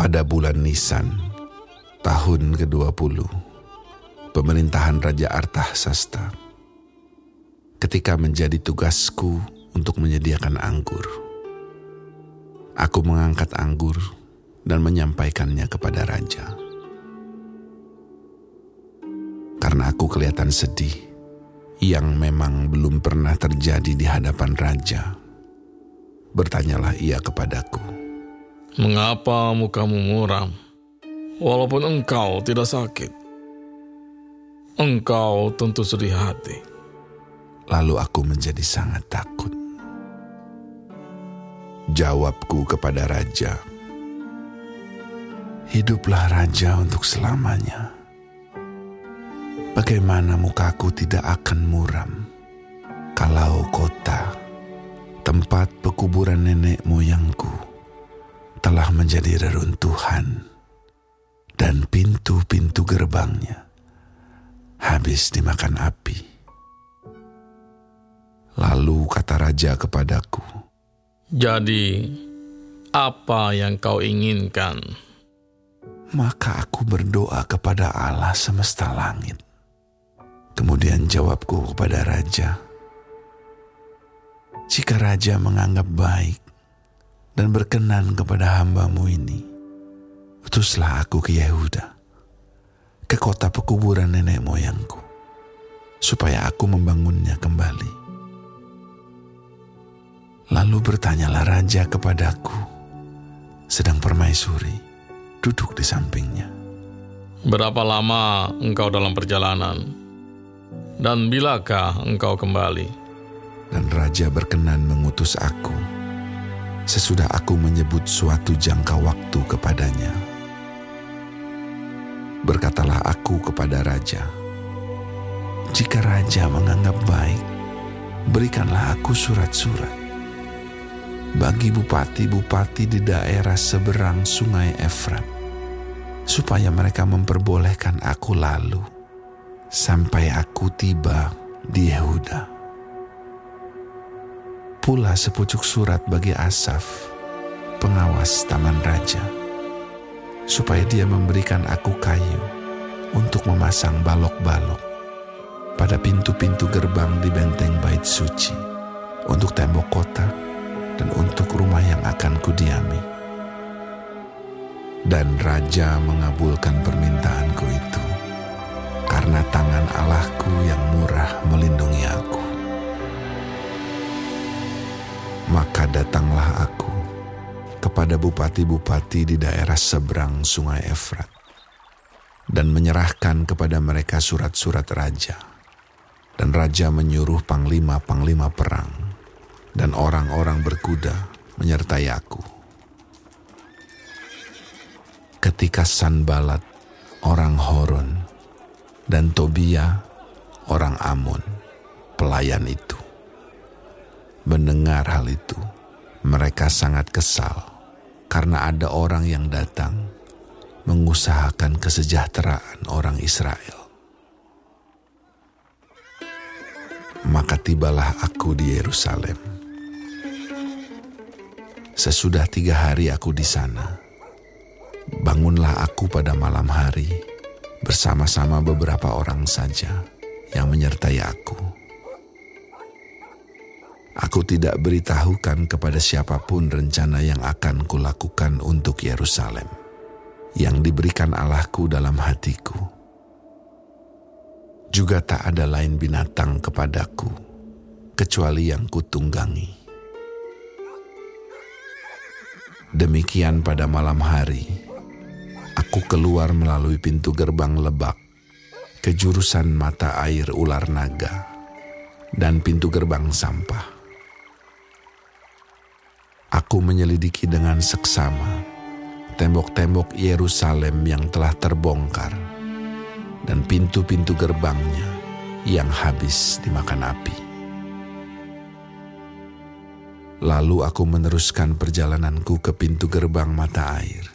Pada bulan Nisan, tahun ke-20, pemerintahan Raja Artahsasta, ketika menjadi tugasku untuk menyediakan anggur. Aku mengangkat anggur dan menyampaikannya kepada raja. Karena aku kelihatan sedih, yang memang belum pernah terjadi di hadapan raja. Bertanyalah ia kepadaku. Mengapa mukamu muram? Walaupun engkau tidak sakit. Engkau tentu sedih hati. Lalu aku menjadi sangat takut. Jawabku kepada raja, Hiduplah raja untuk selamanya. Bagaimana mukaku tidak akan muram kalau kota, tempat pekuburan nenek moyangku, telah menjadi reruntuhan dan pintu-pintu gerbangnya habis dimakan api. Lalu kata raja kepadaku, Jadi, apa yang kau inginkan? Maka aku berdoa kepada Allah semesta langit. Kemudian jawabku kepada raja, Jika raja menganggap baik dan berkenan kepada hambamu ini, utuslah aku ke Yehuda, ke kota pekuburan nenek moyangku, supaya aku membangunnya kembali. Lalu bertanyalah raja kepadaku, sedang permaisuri duduk di sampingnya. Berapa lama engkau dalam perjalanan? Dan bilakah engkau kembali? Dan raja berkenan mengutus aku, sesudah aku menyebut suatu jangka waktu kepadanya. Berkatalah aku kepada raja, jika raja menganggap baik, berikanlah aku surat-surat bagi bupati-bupati di daerah seberang sungai Efrat, supaya mereka memperbolehkan aku lalu sampai aku tiba di Yehuda. Pula sepucuk surat bagi Asaf, pengawas taman raja, supaya dia memberikan aku kayu untuk memasang balok-balok pada pintu-pintu gerbang di benteng bait suci untuk tembok kota dan untuk rumah yang akan kudiami. Dan raja mengabulkan permintaanku itu, karena tangan Allahku yang murah melindungi aku. Datanglah aku kepada bupati-bupati di daerah seberang sungai Efrat, dan menyerahkan kepada mereka surat-surat raja. Dan raja menyuruh panglima-panglima perang dan orang-orang berkuda menyertai aku. Ketika Sanbalat, orang Horon, dan Tobia, orang Amon, pelayan itu, mendengar hal itu, mereka sangat kesal karena ada orang yang datang mengusahakan kesejahteraan orang Israel. Maka tibalah aku di Yerusalem Sesudah tiga hari aku di sana, bangunlah aku pada malam hari bersama-sama beberapa orang saja yang menyertai aku. Aku tidak beritahukan kepada siapa pun rencana yang akan kulakukan untuk Yerusalem, yang diberikan Allahku dalam hatiku. Juga tak ada lain binatang kepadaku, kecuali yang kutunggangi Demikian pada malam hari, aku keluar melalui pintu gerbang lebak ke jurusan mata air ular naga dan pintu gerbang sampah. Aku menyelidiki dengan seksama tembok-tembok Yerusalem yang telah terbongkar dan pintu-pintu gerbangnya yang habis dimakan api. Lalu aku meneruskan perjalananku ke pintu gerbang mata air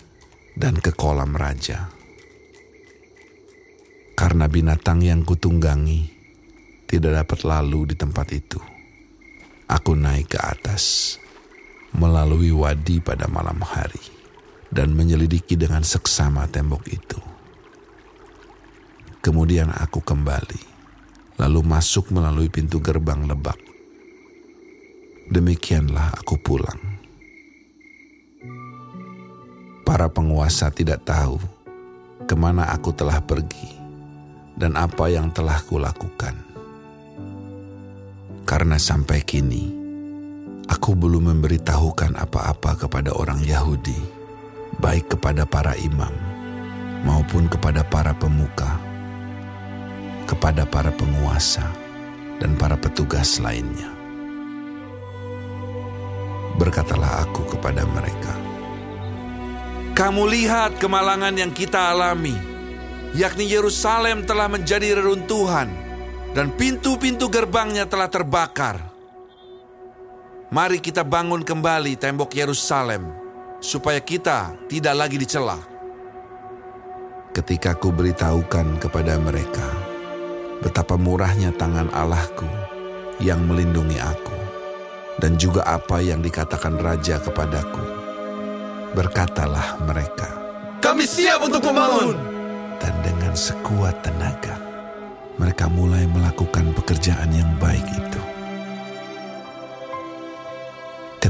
dan ke kolam raja. Karena binatang yang kutunggangi tidak dapat lalu di tempat itu. Aku naik ke atas melalui wadi pada malam hari dan menyelidiki dengan seksama tembok itu. Kemudian aku kembali, lalu masuk melalui pintu gerbang lebak. Demikianlah aku pulang. Para penguasa tidak tahu ke mana aku telah pergi dan apa yang telah kulakukan. Karena sampai kini, aku belum memberitahukan apa-apa kepada orang Yahudi, baik kepada para imam maupun kepada para pemuka, kepada para penguasa, dan para petugas lainnya. Berkatalah aku kepada mereka, "Kamu lihat kemalangan yang kita alami, yakni Yerusalem telah menjadi reruntuhan." dan pintu-pintu gerbangnya telah terbakar. Mari kita bangun kembali tembok Yerusalem, supaya kita tidak lagi dicela. Ketika ku beritahukan kepada mereka betapa murahnya tangan Allahku yang melindungi aku, dan juga apa yang dikatakan Raja kepadaku, berkatalah mereka, Kami siap untuk membangun! Dan dengan sekuat tenaga, mereka mulai melakukan pekerjaan yang baik itu.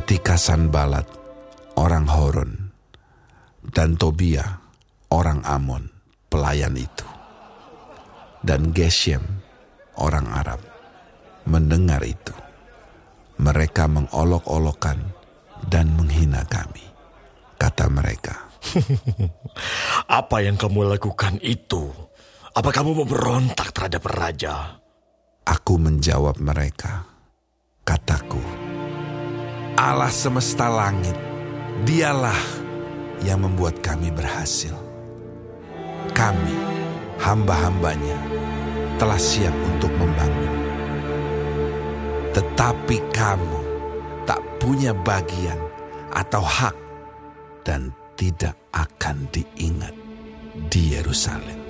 Ketika Sanbalat, orang Horon, dan Tobia, orang Amon, pelayan itu, dan Geshem, orang Arab, mendengar itu, mereka mengolok-olokkan dan menghina kami. Kata mereka, Apa yang kamu lakukan itu apa kamu memberontak terhadap raja? Aku menjawab mereka, kataku, Allah semesta langit, dialah yang membuat kami berhasil. Kami, hamba-hambanya, telah siap untuk membangun. Tetapi kamu tak punya bagian atau hak dan tidak akan diingat di Yerusalem.